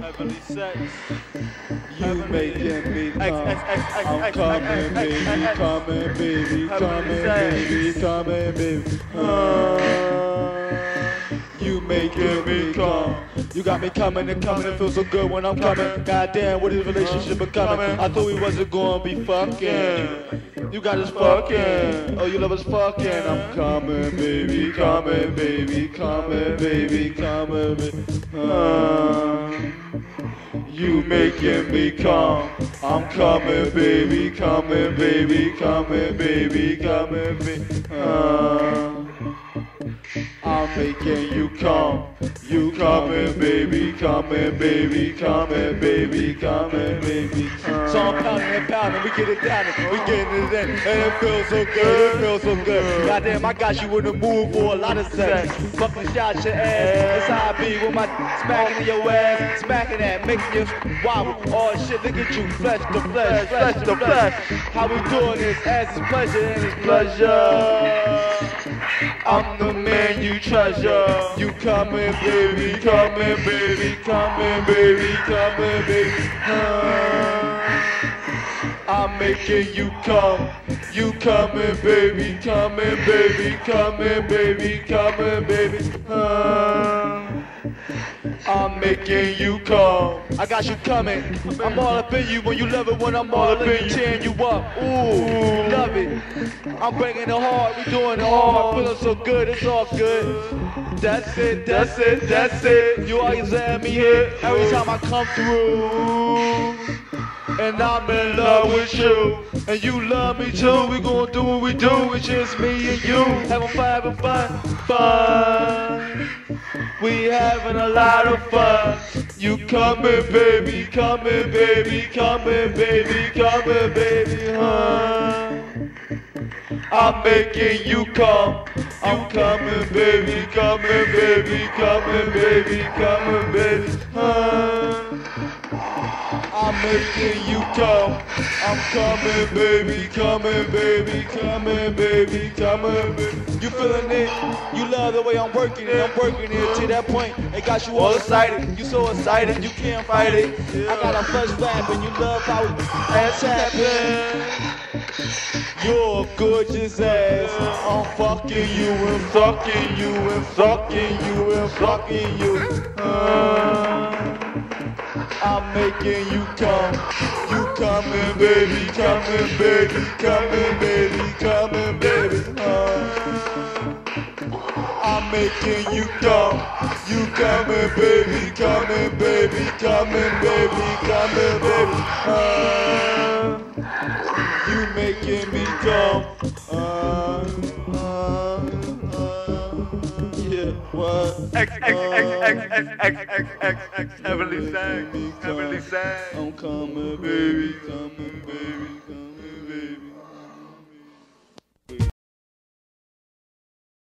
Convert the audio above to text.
Heavenly sex. You making me come. I'm coming, baby, coming, baby, coming, baby, coming, baby. Uh, you making me come. You got me coming and coming. It feels so good when I'm coming. Goddamn, what is relationship becoming? I thought we wasn't gonna be fucking. You got us fucking. Oh, you love us fucking. I'm coming, baby, coming, baby, coming, baby, coming, baby. Uh, you making me come. I'm coming, baby, coming, baby, coming, baby, coming, baby. Uh, I'm making you come. You coming, baby, coming, baby, coming, baby, coming, baby. So I'm pounding and pounding, we get it down, we getting it in, and it feels so good, it feels so good. Goddamn, I got you in the mood for a lot of sex. Fucking shout your ass, that's how I be with my smacking in your ass, smacking that, making you wobble. Oh shit, look at you, flesh to flesh, flesh to flesh. How we doing this? As it's pleasure and it's pleasure. I'm the man you treasure. You coming, baby, coming, baby, coming, baby, coming, baby. I'm making you come. You coming, baby, coming, baby, coming, baby, coming, baby. I'm making you come. I got you coming. I'm all up in you when you love it when I'm all up in you. Tearing you up. Ooh. I'm bringing it hard. We doing it hard. Feeling so good. It's all good. That's it. That's it. That's it. You always have me here every time I come through. And I'm in love with you, and you love me too. We gonna do what we do. It's just me and you, having fun, having fun, fun. We having a lot of fun. You coming, baby, coming, baby, coming, baby, coming, baby, huh? I'm making you come. I'm coming, baby, coming, baby, coming, baby, coming, baby, huh? I'm making you come. I'm coming, baby, coming, baby, coming, baby, coming, baby. You feeling it? You love the way I'm working it. I'm working it to that point. It got you all excited. You so excited, you can't fight it. I got a flashback and you love how it's happening. You're gorgeous ass. I'm fucking you and fucking you and fucking you and fucking you. Uh, I'm making you come. You coming, baby, coming, baby, coming, baby, coming, baby. Making you come. You coming, baby, coming, baby, coming, baby, coming, baby. Uh, you making me come. Uh, uh, uh, yeah, what? X, X, X, X, X, X, X, X, X, heavenly. Me Heavenly come. sex. I'm coming, baby, coming, baby.